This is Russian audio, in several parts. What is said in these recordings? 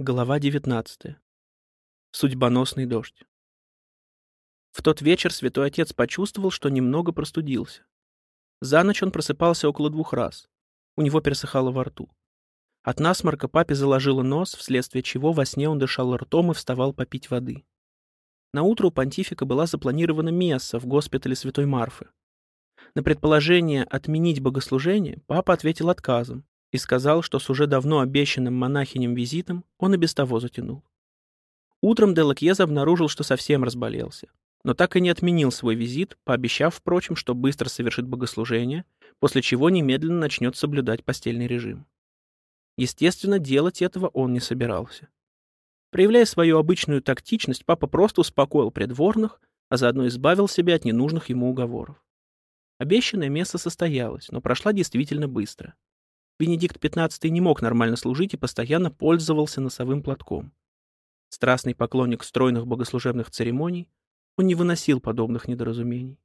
Глава 19. Судьбоносный дождь. В тот вечер святой отец почувствовал, что немного простудился. За ночь он просыпался около двух раз. У него пересыхало во рту. От насморка папе заложило нос, вследствие чего во сне он дышал ртом и вставал попить воды. На утро у понтифика была запланирована месса в госпитале Святой Марфы. На предположение отменить богослужение папа ответил отказом, и сказал, что с уже давно обещанным монахиням визитом он и без того затянул. Утром Делакьеза обнаружил, что совсем разболелся, но так и не отменил свой визит, пообещав, впрочем, что быстро совершит богослужение, после чего немедленно начнет соблюдать постельный режим. Естественно, делать этого он не собирался. Проявляя свою обычную тактичность, папа просто успокоил придворных, а заодно избавил себя от ненужных ему уговоров. Обещанное место состоялось, но прошла действительно быстро. Бенедикт XV не мог нормально служить и постоянно пользовался носовым платком. Страстный поклонник стройных богослужебных церемоний, он не выносил подобных недоразумений.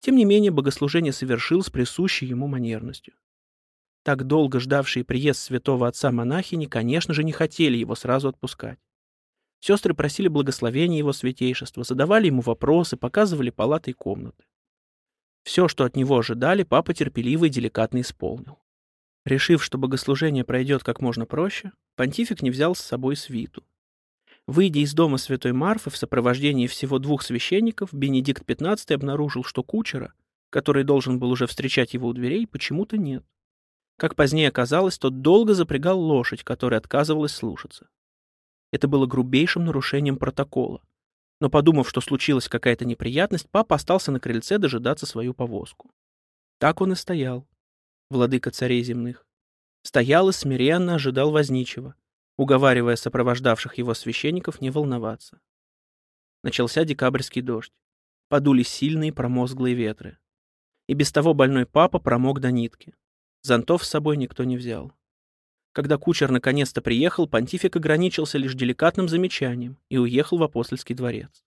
Тем не менее, богослужение совершил с присущей ему манерностью. Так долго ждавшие приезд святого отца монахини, конечно же, не хотели его сразу отпускать. Сестры просили благословения его святейшества, задавали ему вопросы, показывали палаты и комнаты. Все, что от него ожидали, папа терпеливо и деликатно исполнил. Решив, что богослужение пройдет как можно проще, понтифик не взял с собой свиту. Выйдя из дома святой Марфы в сопровождении всего двух священников, Бенедикт XV обнаружил, что кучера, который должен был уже встречать его у дверей, почему-то нет. Как позднее оказалось, тот долго запрягал лошадь, которая отказывалась слушаться. Это было грубейшим нарушением протокола. Но подумав, что случилась какая-то неприятность, папа остался на крыльце дожидаться свою повозку. Так он и стоял, владыка царей земных, стоял и смиренно ожидал возничего, уговаривая сопровождавших его священников не волноваться. Начался декабрьский дождь. Подули сильные промозглые ветры. И без того больной папа промок до нитки. Зонтов с собой никто не взял. Когда кучер наконец-то приехал, понтифик ограничился лишь деликатным замечанием и уехал в апостольский дворец.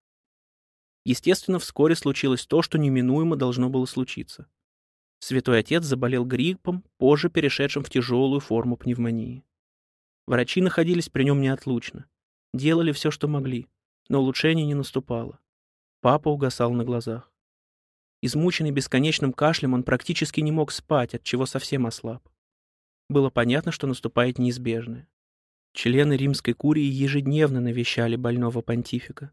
Естественно, вскоре случилось то, что неминуемо должно было случиться. Святой отец заболел гриппом, позже перешедшим в тяжелую форму пневмонии. Врачи находились при нем неотлучно. Делали все, что могли, но улучшение не наступало. Папа угасал на глазах. Измученный бесконечным кашлем, он практически не мог спать, от чего совсем ослаб. Было понятно, что наступает неизбежное. Члены римской курии ежедневно навещали больного понтифика,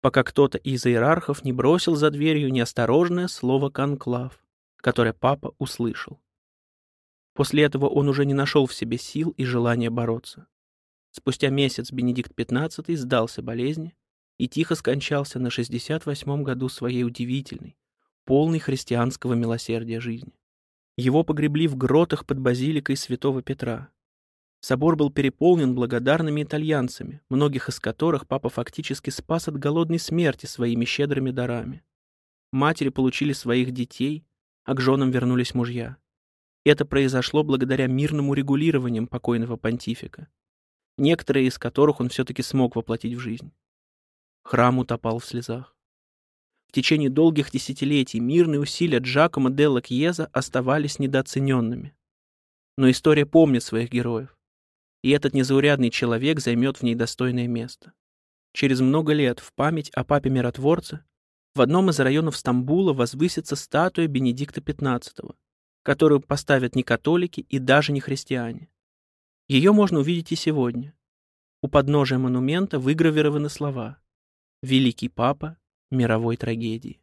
пока кто-то из иерархов не бросил за дверью неосторожное слово «конклав», которое папа услышал. После этого он уже не нашел в себе сил и желания бороться. Спустя месяц Бенедикт XV сдался болезни и тихо скончался на 68-м году своей удивительной, полной христианского милосердия жизни. Его погребли в гротах под базиликой святого Петра. Собор был переполнен благодарными итальянцами, многих из которых папа фактически спас от голодной смерти своими щедрыми дарами. Матери получили своих детей, а к женам вернулись мужья. Это произошло благодаря мирному регулированиям покойного понтифика, некоторые из которых он все-таки смог воплотить в жизнь. Храм утопал в слезах. В течение долгих десятилетий мирные усилия Джакомо Делла Кьеза оставались недооцененными. Но история помнит своих героев, и этот незаурядный человек займет в ней достойное место. Через много лет в память о папе-миротворце в одном из районов Стамбула возвысится статуя Бенедикта XV, которую поставят не католики и даже не христиане. Ее можно увидеть и сегодня. У подножия монумента выгравированы слова «Великий папа мировой трагедии».